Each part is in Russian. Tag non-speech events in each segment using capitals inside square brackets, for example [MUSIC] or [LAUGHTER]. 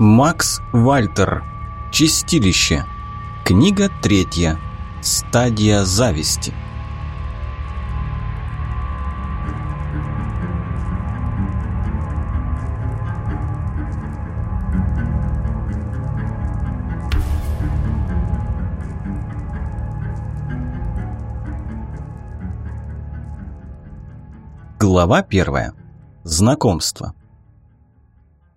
Макс Вальтер. Чистилище. Книга третья. Стадия зависти. Глава первая. Знакомство.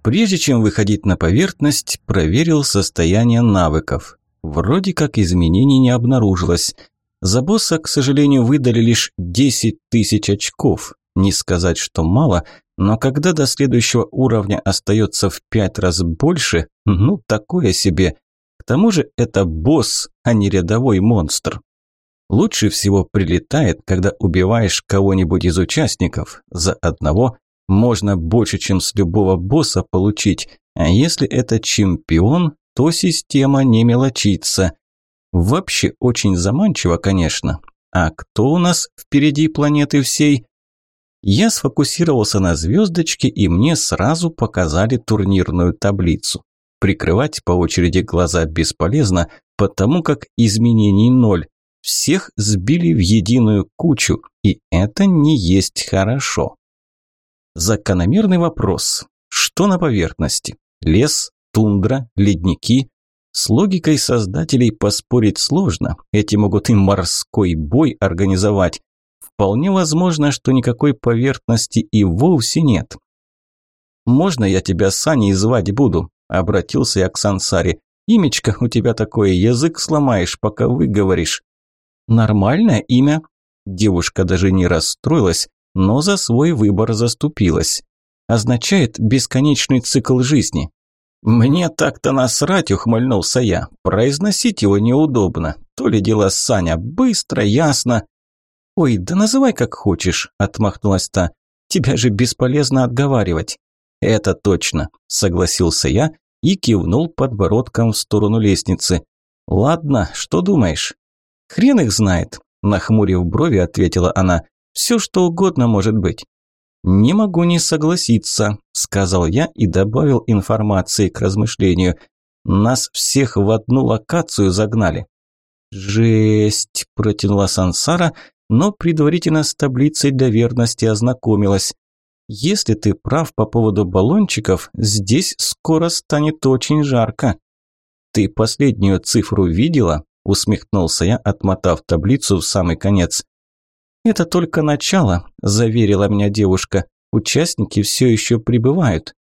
Прежде чем выходить на поверхность, проверил состояние навыков. Вроде как изменений не обнаружилось. За босса, к сожалению, выдали лишь 10 тысяч очков. Не сказать, что мало, но когда до следующего уровня остается в пять раз больше, ну, такое себе. К тому же это босс, а не рядовой монстр. Лучше всего прилетает, когда убиваешь кого-нибудь из участников. За одного можно больше, чем с любого босса получить, а если это чемпион, то система не мелочится. Вообще очень заманчиво, конечно. А кто у нас впереди планеты всей? Я сфокусировался на звездочке, и мне сразу показали турнирную таблицу. Прикрывать по очереди глаза бесполезно, потому как изменений ноль. Всех сбили в единую кучу, и это не есть хорошо. Закономерный вопрос. Что на поверхности? Лес, тундра, ледники? С логикой создателей поспорить сложно. Эти могут и морской бой организовать. Вполне возможно, что никакой поверхности и вовсе нет. «Можно я тебя Саней звать буду?» – обратился я к Сансаре. «Имечко у тебя такое, язык сломаешь, пока выговоришь». «Нормальное имя?» Девушка даже не расстроилась, но за свой выбор заступилась. Означает бесконечный цикл жизни. «Мне так-то насрать», – ухмыльнулся я. «Произносить его неудобно. То ли дело Саня. Быстро, ясно». «Ой, да называй как хочешь», – отмахнулась та. «Тебя же бесполезно отговаривать». «Это точно», – согласился я и кивнул подбородком в сторону лестницы. «Ладно, что думаешь?» «Хрен их знает», – нахмурив брови, ответила она. Все что угодно может быть. «Не могу не согласиться», – сказал я и добавил информации к размышлению. «Нас всех в одну локацию загнали». «Жесть», – протянула Сансара, но предварительно с таблицей для верности ознакомилась. «Если ты прав по поводу баллончиков, здесь скоро станет очень жарко». «Ты последнюю цифру видела?» – усмехнулся я, отмотав таблицу в самый конец. «Это только начало», – заверила меня девушка. «Участники все еще прибывают».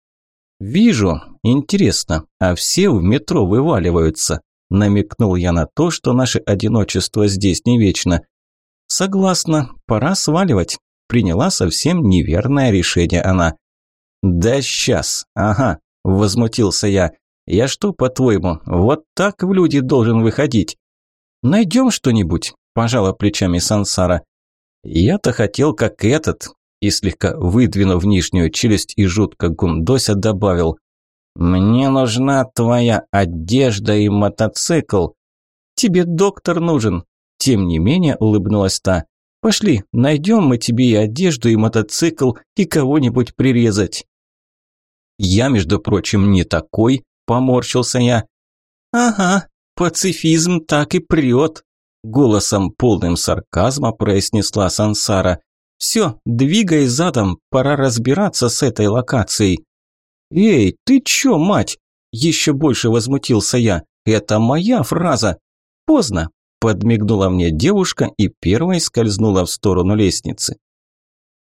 «Вижу. Интересно, а все в метро вываливаются?» Намекнул я на то, что наше одиночество здесь не вечно. «Согласна, пора сваливать», – приняла совсем неверное решение она. «Да сейчас, ага», – возмутился я. «Я что, по-твоему, вот так в люди должен выходить?» «Найдем что-нибудь», – пожала плечами Сансара. Я-то хотел, как этот, и слегка выдвинув нижнюю челюсть и жутко гундося, добавил «Мне нужна твоя одежда и мотоцикл». «Тебе доктор нужен», – тем не менее улыбнулась та. «Пошли, найдем мы тебе и одежду, и мотоцикл, и кого-нибудь прирезать». «Я, между прочим, не такой», – поморщился я. «Ага, пацифизм так и прет», Голосом полным сарказма произнесла Сансара. «Все, двигай задом, пора разбираться с этой локацией». «Эй, ты чё, мать?» Еще больше возмутился я. «Это моя фраза». «Поздно», – подмигнула мне девушка и первой скользнула в сторону лестницы.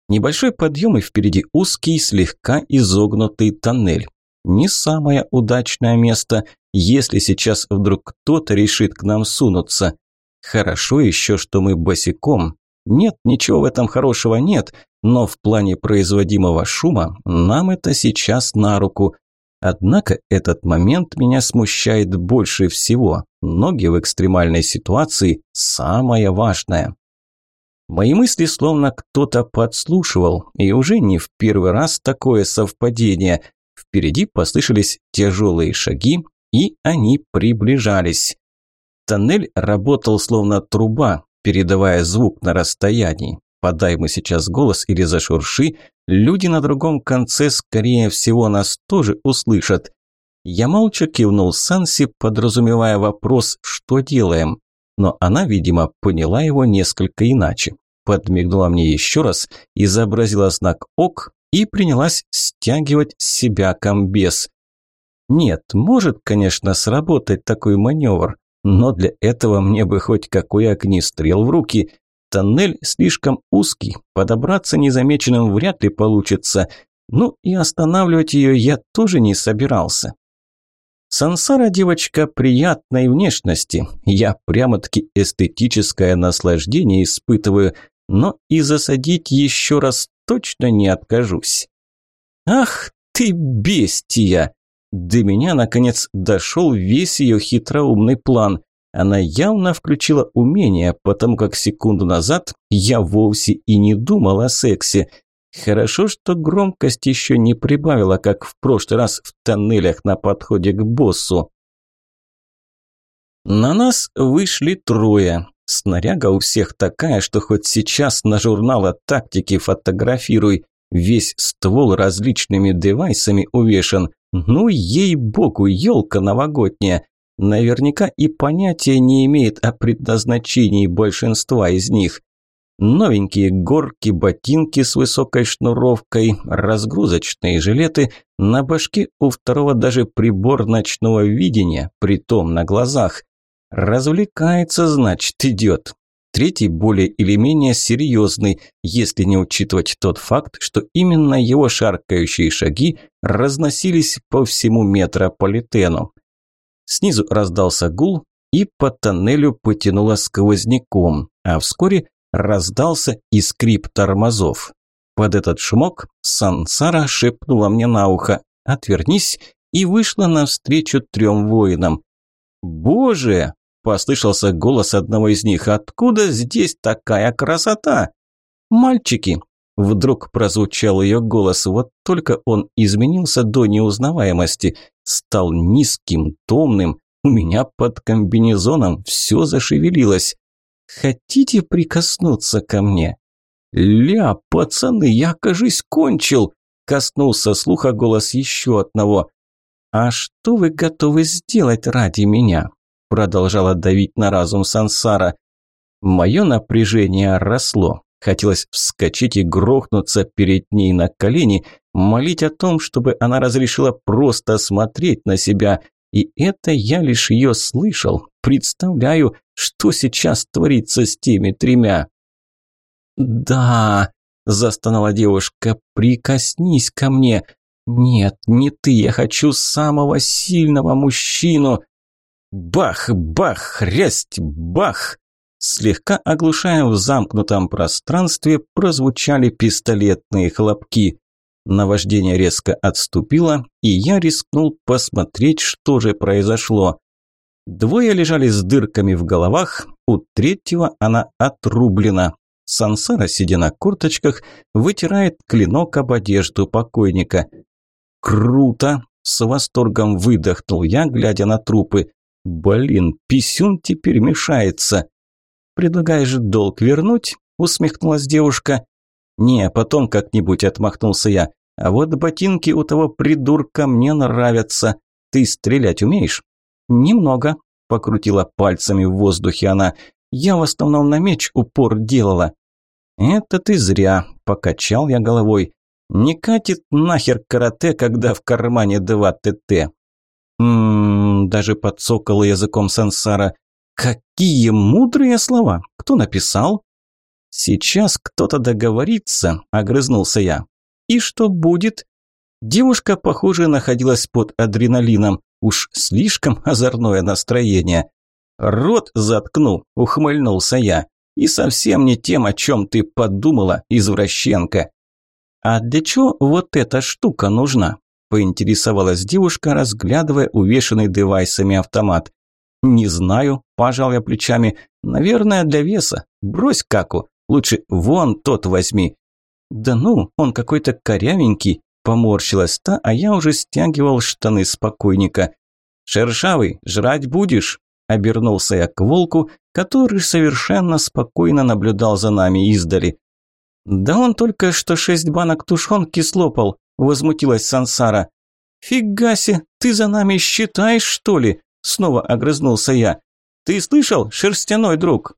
Небольшой подъем и впереди узкий, слегка изогнутый тоннель. Не самое удачное место, если сейчас вдруг кто-то решит к нам сунуться. Хорошо еще, что мы босиком. Нет, ничего в этом хорошего нет, но в плане производимого шума нам это сейчас на руку. Однако этот момент меня смущает больше всего. Ноги в экстремальной ситуации – самое важное. Мои мысли словно кто-то подслушивал, и уже не в первый раз такое совпадение. Впереди послышались тяжелые шаги, и они приближались. Тоннель работал словно труба, передавая звук на расстоянии. Подай мы сейчас голос или зашурши, люди на другом конце, скорее всего, нас тоже услышат. Я молча кивнул Санси, подразумевая вопрос «что делаем?». Но она, видимо, поняла его несколько иначе. Подмигнула мне еще раз, изобразила знак «ок» и принялась стягивать с себя комбез. Нет, может, конечно, сработать такой маневр, но для этого мне бы хоть какой огнестрел в руки. Тоннель слишком узкий, подобраться незамеченным вряд ли получится. Ну и останавливать ее я тоже не собирался. Сансара девочка приятной внешности. Я прямо-таки эстетическое наслаждение испытываю, но и засадить еще раз точно не откажусь. Ах ты бестия! До меня, наконец, дошел весь ее хитроумный план. Она явно включила умение, потому как секунду назад я вовсе и не думал о сексе. Хорошо, что громкость еще не прибавила, как в прошлый раз в тоннелях на подходе к боссу. На нас вышли трое. Снаряга у всех такая, что хоть сейчас на журнала тактики фотографируй. Весь ствол различными девайсами увешан. Ну, ей-богу, елка новогодняя. Наверняка и понятия не имеет о предназначении большинства из них. Новенькие горки, ботинки с высокой шнуровкой, разгрузочные жилеты, на башке у второго даже прибор ночного видения, притом на глазах. Развлекается, значит, идет. Третий более или менее серьезный, если не учитывать тот факт, что именно его шаркающие шаги разносились по всему метрополитену. Снизу раздался гул, и по тоннелю потянуло сквозняком, а вскоре раздался и скрип тормозов. Под этот шумок Сансара шепнула мне на ухо «Отвернись» и вышла навстречу трем воинам. «Боже!» Послышался голос одного из них. «Откуда здесь такая красота?» «Мальчики!» Вдруг прозвучал ее голос, вот только он изменился до неузнаваемости, стал низким, томным, у меня под комбинезоном все зашевелилось. «Хотите прикоснуться ко мне?» «Ля, пацаны, я, кажись, кончил!» Коснулся слуха голос еще одного. «А что вы готовы сделать ради меня?» Продолжала давить на разум Сансара. Мое напряжение росло. Хотелось вскочить и грохнуться перед ней на колени, молить о том, чтобы она разрешила просто смотреть на себя. И это я лишь ее слышал. Представляю, что сейчас творится с теми тремя. «Да», – застонала девушка, – «прикоснись ко мне». «Нет, не ты, я хочу самого сильного мужчину». Бах, бах, хрясть, бах! Слегка оглушая в замкнутом пространстве, прозвучали пистолетные хлопки. Наваждение резко отступило, и я рискнул посмотреть, что же произошло. Двое лежали с дырками в головах, у третьего она отрублена. Сансара, сидя на курточках, вытирает клинок об одежду покойника. «Круто!» – с восторгом выдохнул я, глядя на трупы. Блин, писюн теперь мешается. Предлагаешь долг вернуть? Усмехнулась девушка. Не, потом как-нибудь отмахнулся я. А вот ботинки у того придурка мне нравятся. Ты стрелять умеешь? Немного, покрутила пальцами в воздухе она. Я в основном на меч упор делала. Это ты зря, покачал я головой. Не катит нахер карате, когда в кармане два ТТ. Ммм, даже подсокала языком сансара. Какие мудрые слова! Кто написал? Сейчас кто-то договорится, огрызнулся я. И что будет? Девушка, похоже, находилась под адреналином. Уж слишком озорное настроение. Рот заткну, ухмыльнулся я. И совсем не тем, о чем ты подумала, извращенка. А для чего вот эта штука нужна? Поинтересовалась девушка, разглядывая увешанный девайсами автомат. «Не знаю», – пожал я плечами. «Наверное, для веса. Брось каку. Лучше вон тот возьми». «Да ну, он какой-то корявенький», – поморщилась та, а я уже стягивал штаны спокойника. «Шершавый, жрать будешь?» – обернулся я к волку, который совершенно спокойно наблюдал за нами издали. «Да он только что шесть банок тушенки слопал», возмутилась Сансара. «Фига себе, ты за нами считаешь, что ли?» Снова огрызнулся я. «Ты слышал, шерстяной друг?»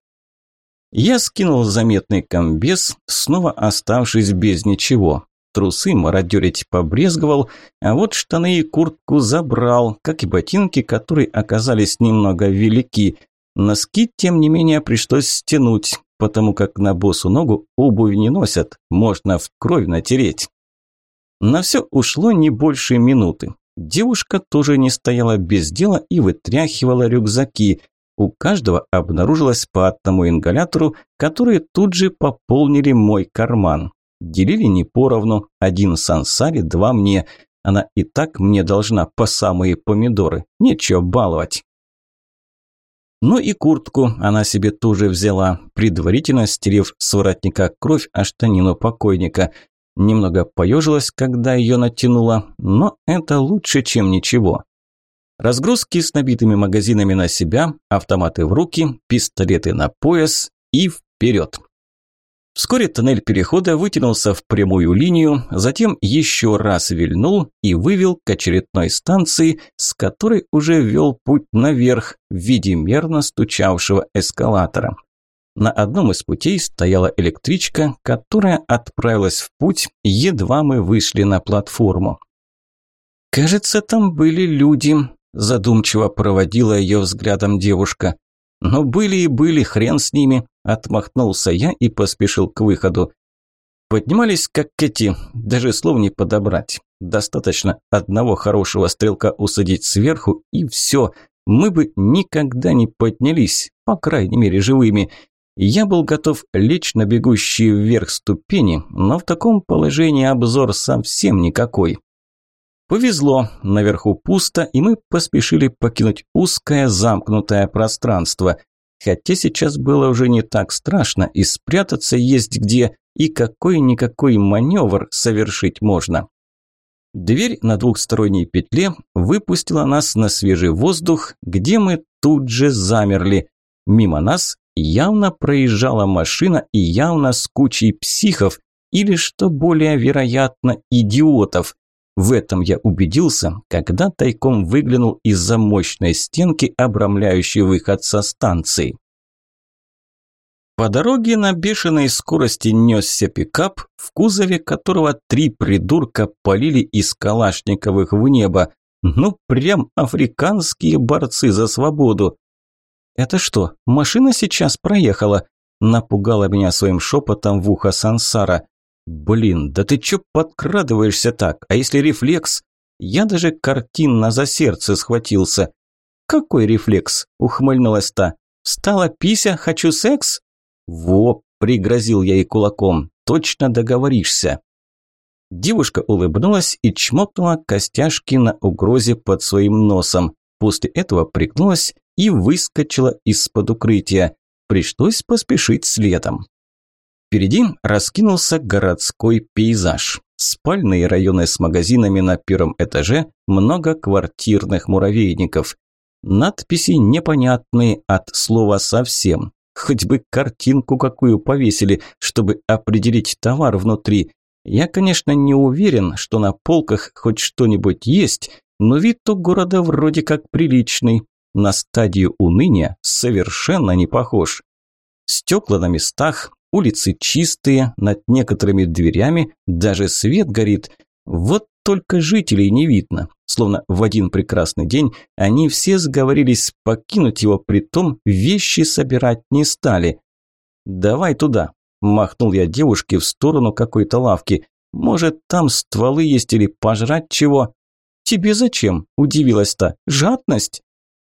Я скинул заметный комбез, снова оставшись без ничего. Трусы мародерить побрезговал, а вот штаны и куртку забрал, как и ботинки, которые оказались немного велики. Носки, тем не менее, пришлось стянуть, потому как на босу ногу обувь не носят, можно в кровь натереть. На все ушло не больше минуты. Девушка тоже не стояла без дела и вытряхивала рюкзаки. У каждого обнаружилось по одному ингалятору, которые тут же пополнили мой карман. Делили не поровну, один сансаре, два мне. Она и так мне должна по самые помидоры, нечего баловать. Ну и куртку она себе тоже взяла, предварительно стерев с воротника кровь о штанину покойника. Немного поежилась, когда ее натянула, но это лучше, чем ничего. Разгрузки с набитыми магазинами на себя, автоматы в руки, пистолеты на пояс и вперед. Вскоре тоннель перехода вытянулся в прямую линию, затем еще раз вильнул и вывел к очередной станции, с которой уже вел путь наверх в виде мерно стучавшего эскалатора. На одном из путей стояла электричка, которая отправилась в путь, едва мы вышли на платформу. «Кажется, там были люди», – задумчиво проводила ее взглядом девушка. «Но были и были, хрен с ними. Отмахнулся я и поспешил к выходу. Поднимались как эти, даже слов не подобрать. Достаточно одного хорошего стрелка усадить сверху и все. Мы бы никогда не поднялись, по крайней мере живыми. Я был готов лечь на бегущие вверх ступени, но в таком положении обзор совсем никакой. Повезло, наверху пусто, и мы поспешили покинуть узкое замкнутое пространство. Хотя сейчас было уже не так страшно, и спрятаться есть где, и какой-никакой маневр совершить можно. Дверь на двухсторонней петле выпустила нас на свежий воздух, где мы тут же замерли. Мимо нас явно проезжала машина и явно с кучей психов, или, что более вероятно, идиотов. В этом я убедился, когда тайком выглянул из-за мощной стенки, обрамляющей выход со станции. По дороге на бешеной скорости несся пикап, в кузове которого три придурка полили из калашниковых в небо. Ну, прям африканские борцы за свободу. «Это что, машина сейчас проехала?» Напугала меня своим шепотом в ухо Сансара. «Блин, да ты чё подкрадываешься так? А если рефлекс?» Я даже картинно за сердце схватился. «Какой рефлекс?» – ухмыльнулась та. «Стала пися, хочу секс?» «Во!» – пригрозил я ей кулаком. «Точно договоришься!» Девушка улыбнулась и чмокнула костяшки на угрозе под своим носом. После этого пригнулась и выскочила из-под укрытия. Пришлось поспешить следом. Впереди раскинулся городской пейзаж. Спальные районы с магазинами на первом этаже, много квартирных муравейников. Надписи непонятные от слова совсем. Хоть бы картинку какую повесили, чтобы определить товар внутри. Я, конечно, не уверен, что на полках хоть что-нибудь есть, но вид у города вроде как приличный. На стадию уныния совершенно не похож. Стекла на местах, улицы чистые, над некоторыми дверями даже свет горит. Вот только жителей не видно. Словно в один прекрасный день они все сговорились покинуть его, притом вещи собирать не стали. «Давай туда», – махнул я девушке в сторону какой-то лавки. «Может, там стволы есть или пожрать чего?» «Тебе зачем?» – удивилась та. «Жадность?»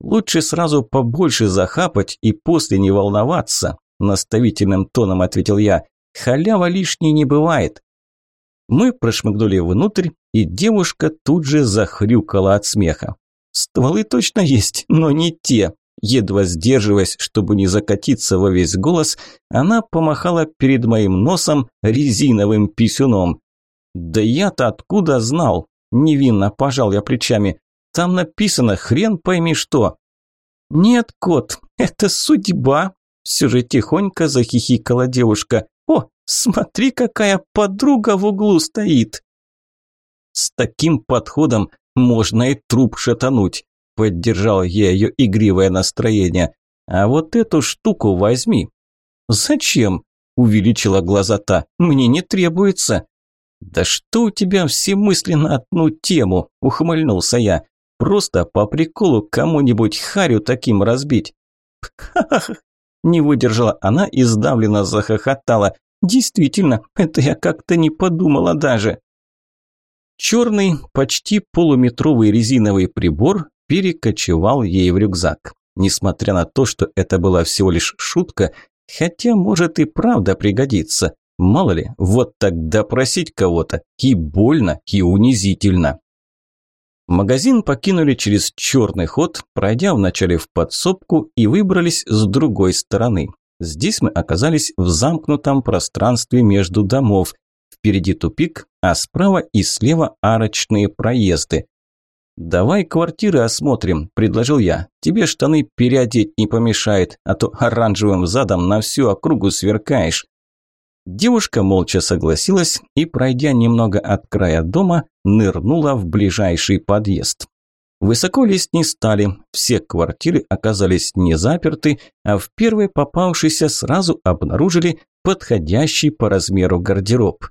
«Лучше сразу побольше захапать и после не волноваться», – наставительным тоном ответил я. «Халява лишней не бывает». Мы прошмыгнули внутрь, и девушка тут же захрюкала от смеха. «Стволы точно есть, но не те». Едва сдерживаясь, чтобы не закатиться во весь голос, она помахала перед моим носом резиновым писюном. «Да я-то откуда знал?» Невинно пожал я плечами. «Там написано хрен пойми что». «Нет, кот, [LAUGHS] это судьба», – все же тихонько захихикала девушка. «О, смотри, какая подруга в углу стоит!» С таким подходом можно и труп шатануть. Поддержал я ее игривое настроение. А вот эту штуку возьми. Зачем? Увеличила глаза та. Мне не требуется. Да что у тебя все мысли на одну тему? Ухмыльнулся я. Просто по приколу кому-нибудь харю таким разбить. Ха-ха-ха. [LAUGHS] Не выдержала она и сдавленно захохотала. Действительно, это я как-то не подумала даже. Черный, почти полуметровый резиновый прибор перекочевал ей в рюкзак. Несмотря на то, что это была всего лишь шутка, хотя, может, и правда пригодится. Мало ли, вот так допросить кого-то и больно, и унизительно. Магазин покинули через черный ход, пройдя вначале в подсобку и выбрались с другой стороны. Здесь мы оказались в замкнутом пространстве между домов. Впереди тупик, а справа и слева арочные проезды. «Давай квартиры осмотрим», – предложил я. «Тебе штаны переодеть не помешает, а то оранжевым задом на всю округу сверкаешь». Девушка молча согласилась и, пройдя немного от края дома, нырнула в ближайший подъезд. Высоко лезть не стали, все квартиры оказались не заперты, а в первой попавшейся сразу обнаружили подходящий по размеру гардероб.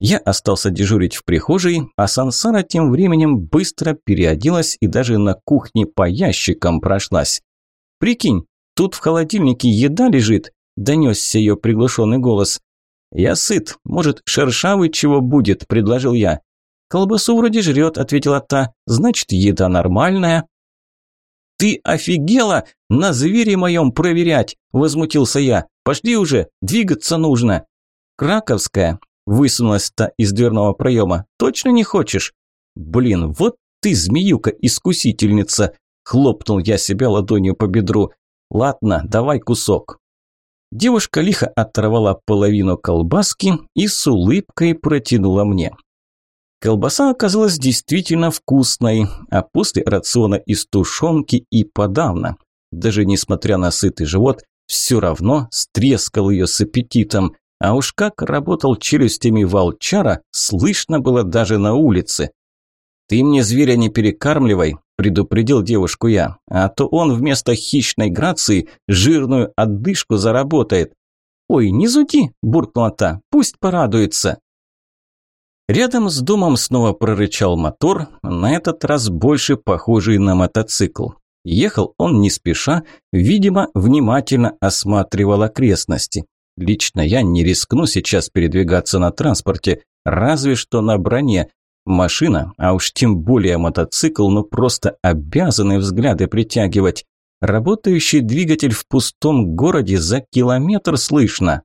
Я остался дежурить в прихожей, а Сансара тем временем быстро переоделась и даже на кухне по ящикам прошлась. «Прикинь, тут в холодильнике еда лежит», – донесся ее приглушенный голос. «Я сыт, может, шершавый чего будет», – предложил я. «Колбасу вроде жрет», – ответила та, – «значит, еда нормальная». «Ты офигела? На звере моем проверять!» – возмутился я. «Пошли уже, двигаться нужно!» «Краковская, Высунулась та из дверного проема. «Точно не хочешь?» «Блин, вот ты, змеюка-искусительница!» Хлопнул я себя ладонью по бедру. «Ладно, давай кусок». Девушка лихо оторвала половину колбаски и с улыбкой протянула мне. Колбаса оказалась действительно вкусной, а после рациона из тушенки и подавно. Даже несмотря на сытый живот, все равно стрескал ее с аппетитом. А уж как работал челюстями волчара, слышно было даже на улице. «Ты мне зверя не перекармливай», – предупредил девушку я, «а то он вместо хищной грации жирную отдышку заработает». «Ой, не зуди», – буркнула та, – «пусть порадуется». Рядом с домом снова прорычал мотор, на этот раз больше похожий на мотоцикл. Ехал он не спеша, видимо, внимательно осматривал окрестности. Лично я не рискну сейчас передвигаться на транспорте, разве что на броне. Машина, а уж тем более мотоцикл, ну просто обязаны взгляды притягивать. Работающий двигатель в пустом городе за километр слышно.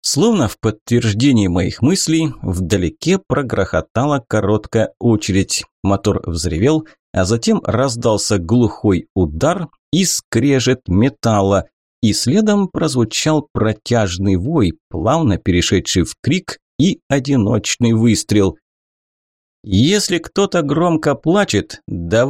Словно в подтверждении моих мыслей, вдалеке прогрохотала короткая очередь. Мотор взревел, а затем раздался глухой удар и скрежет металла и следом прозвучал протяжный вой, плавно перешедший в крик и одиночный выстрел. «Если кто-то громко плачет, да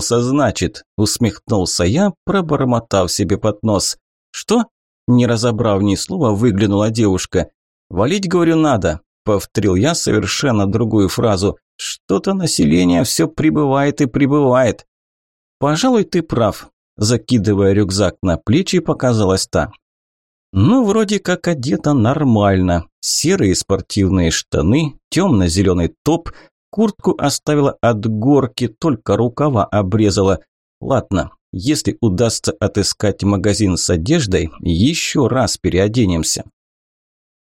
значит», – усмехнулся я, пробормотав себе под нос. «Что?» – не разобрав ни слова, выглянула девушка. «Валить, говорю, надо», – повторил я совершенно другую фразу. «Что-то население все прибывает и прибывает». «Пожалуй, ты прав. Закидывая рюкзак на плечи, показалась та. Ну, вроде как одета нормально. Серые спортивные штаны, темно-зеленый топ, куртку оставила от горки, только рукава обрезала. Ладно, если удастся отыскать магазин с одеждой, еще раз переоденемся.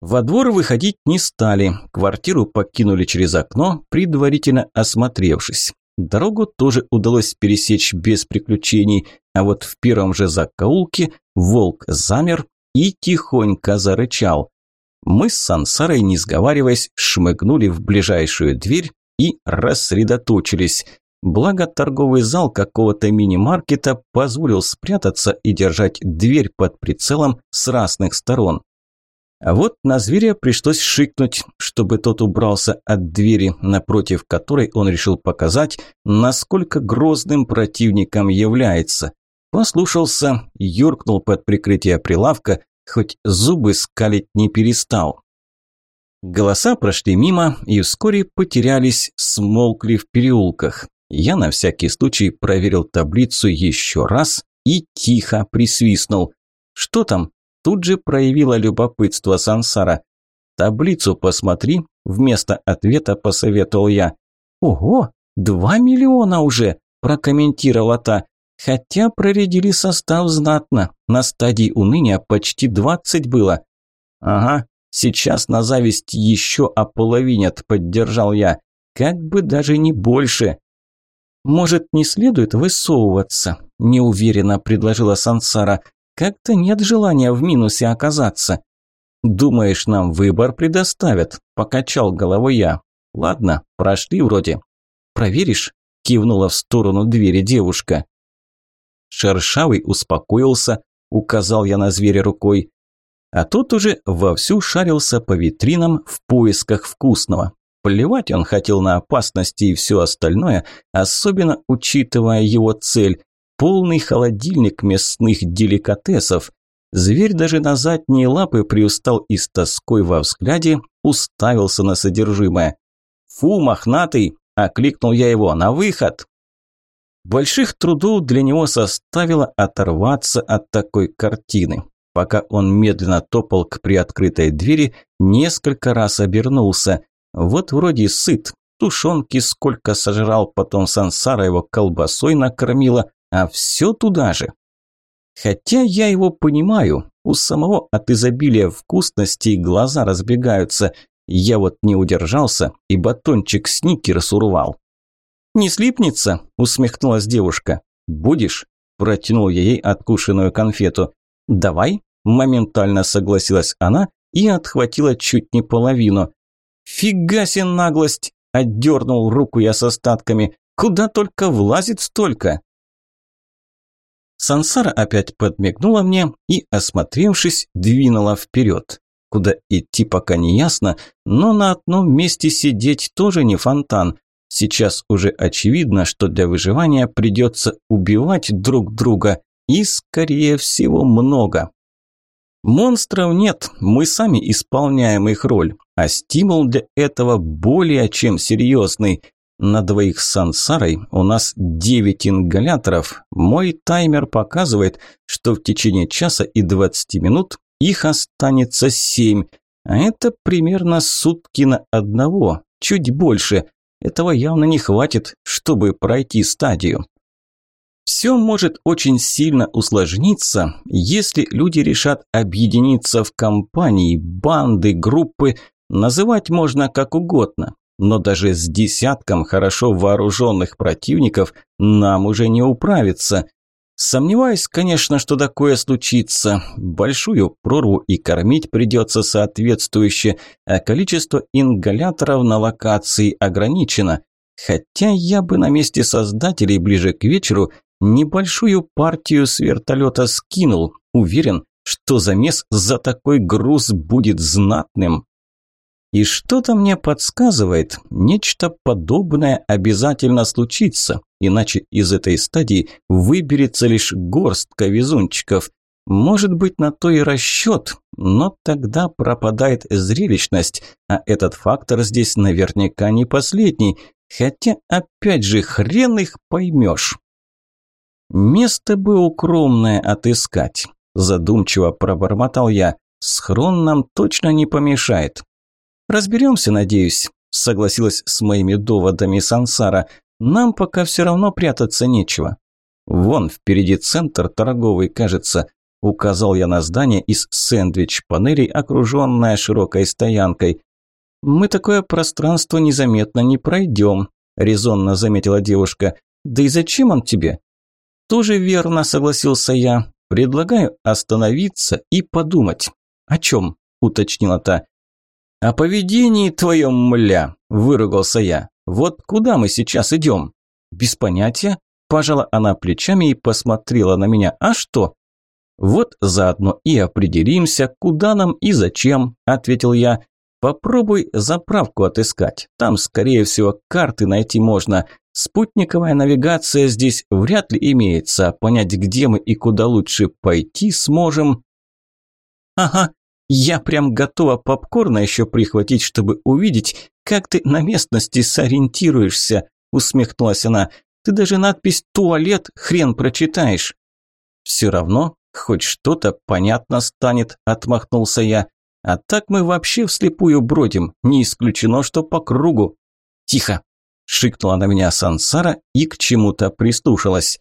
Во двор выходить не стали, квартиру покинули через окно, предварительно осмотревшись. Дорогу тоже удалось пересечь без приключений, а вот в первом же закоулке волк замер и тихонько зарычал. Мы с Сансарой, не сговариваясь, шмыгнули в ближайшую дверь и рассредоточились. Благо торговый зал какого-то мини-маркета позволил спрятаться и держать дверь под прицелом с разных сторон. А вот на зверя пришлось шикнуть, чтобы тот убрался от двери, напротив которой он решил показать, насколько грозным противником является. Послушался, юркнул под прикрытие прилавка, хоть зубы скалить не перестал. Голоса прошли мимо и вскоре потерялись, смолкли в переулках. Я на всякий случай проверил таблицу еще раз и тихо присвистнул. «Что там?» Тут же проявила любопытство Сансара. «Таблицу посмотри», – вместо ответа посоветовал я. «Ого, два миллиона уже!» – прокомментировала та. «Хотя проредили состав знатно. На стадии уныния почти двадцать было». «Ага, сейчас на зависть еще ополовинят», – поддержал я. «Как бы даже не больше». «Может, не следует высовываться?» – неуверенно предложила Сансара. «Как-то нет желания в минусе оказаться». «Думаешь, нам выбор предоставят?» – покачал головой я. «Ладно, прошли вроде». «Проверишь?» – кивнула в сторону двери девушка. Шершавый успокоился, указал я на зверя рукой. А тот уже вовсю шарился по витринам в поисках вкусного. Плевать он хотел на опасности и все остальное, особенно учитывая его цель – полный холодильник мясных деликатесов. Зверь даже на задние лапы приустал и с тоской во взгляде уставился на содержимое. «Фу, мохнатый!» – окликнул я его. «На выход!» Больших трудов для него составило оторваться от такой картины. Пока он медленно топал к приоткрытой двери, несколько раз обернулся. Вот вроде сыт, тушенки сколько сожрал, потом сансара его колбасой накормила, а все туда же. Хотя я его понимаю, у самого от изобилия вкусностей глаза разбегаются. Я вот не удержался и батончик сникерс урвал. «Не слипнется?» – усмехнулась девушка. «Будешь?» – протянул я ей откушенную конфету. «Давай», – моментально согласилась она и отхватила чуть не половину. «Фига себе наглость!» – отдернул руку я с остатками. «Куда только влазит столько?» Сансара опять подмигнула мне и, осмотревшись, двинула вперед. Куда идти пока не ясно, но на одном месте сидеть тоже не фонтан. Сейчас уже очевидно, что для выживания придется убивать друг друга, и, скорее всего, много. Монстров нет, мы сами исполняем их роль, а стимул для этого более чем серьезный. На двоих с Сансарой у нас 9 ингаляторов. Мой таймер показывает, что в течение часа и 20 минут их останется 7, а это примерно сутки на одного, чуть больше – этого явно не хватит, чтобы пройти стадию. Все может очень сильно усложниться, если люди решат объединиться в компании, банды, группы, называть можно как угодно. Но даже с десятком хорошо вооруженных противников нам уже не управиться. Сомневаюсь, конечно, что такое случится. Большую прорву и кормить придется соответствующе, а количество ингаляторов на локации ограничено. Хотя я бы на месте создателей ближе к вечеру небольшую партию с вертолета скинул. Уверен, что замес за такой груз будет знатным. И что-то мне подсказывает, нечто подобное обязательно случится, иначе из этой стадии выберется лишь горстка везунчиков. Может быть, на то и расчет, но тогда пропадает зрелищность, а этот фактор здесь наверняка не последний, хотя опять же хрен их поймешь. Место бы укромное отыскать, задумчиво пробормотал я. Схрон нам точно не помешает. «Разберемся, надеюсь», – согласилась с моими доводами Сансара. «Нам пока все равно прятаться нечего». «Вон, впереди центр торговый, кажется», – указал я на здание из сэндвич-панелей, окруженное широкой стоянкой. «Мы такое пространство незаметно не пройдем», – резонно заметила девушка. «Да и зачем он тебе?» «Тоже верно», – согласился я. «Предлагаю остановиться и подумать». «О чем?» – уточнила та. «О поведении твоем, мля!» – выругался я. «Вот куда мы сейчас идем?» «Без понятия», – пожала она плечами и посмотрела на меня. «А что?» «Вот заодно и определимся, куда нам и зачем», – ответил я. «Попробуй заправку отыскать. Там, скорее всего, карты найти можно. Спутниковая навигация здесь вряд ли имеется. Понять, где мы и куда лучше пойти сможем». «Ага, Я прям готова попкорна еще прихватить, чтобы увидеть, как ты на местности сориентируешься», – усмехнулась она. «Ты даже надпись «туалет» хрен прочитаешь». «Все равно, хоть что-то понятно станет», – отмахнулся я. «А так мы вообще вслепую бродим, не исключено, что по кругу». «Тихо!» – шикнула на меня Сансара и к чему-то прислушалась.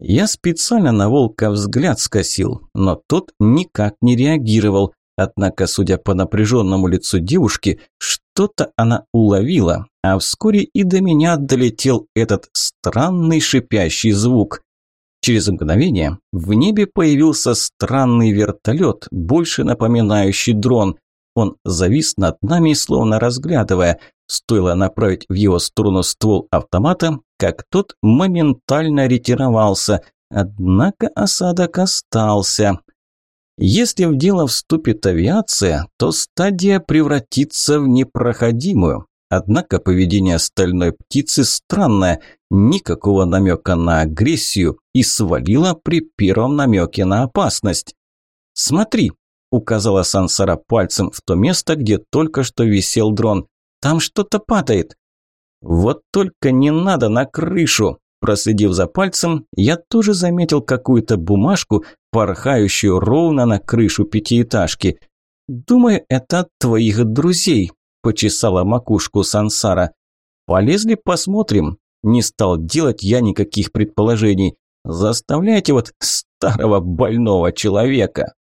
Я специально на волка взгляд скосил, но тот никак не реагировал. Однако, судя по напряженному лицу девушки, что-то она уловила, а вскоре и до меня долетел этот странный шипящий звук. Через мгновение в небе появился странный вертолет, больше напоминающий дрон. Он завис над нами, словно разглядывая. Стоило направить в его сторону ствол автомата, как тот моментально ретировался. Однако осадок остался. Если в дело вступит авиация, то стадия превратится в непроходимую. Однако поведение стальной птицы странное, никакого намека на агрессию и свалило при первом намеке на опасность. «Смотри», – указала Сансара пальцем в то место, где только что висел дрон. «Там что-то падает». «Вот только не надо на крышу», Проследив за пальцем, я тоже заметил какую-то бумажку, порхающую ровно на крышу пятиэтажки. «Думаю, это от твоих друзей», – почесала макушку Сансара. «Полезли посмотрим». Не стал делать я никаких предположений. Заставляйте вот старого больного человека.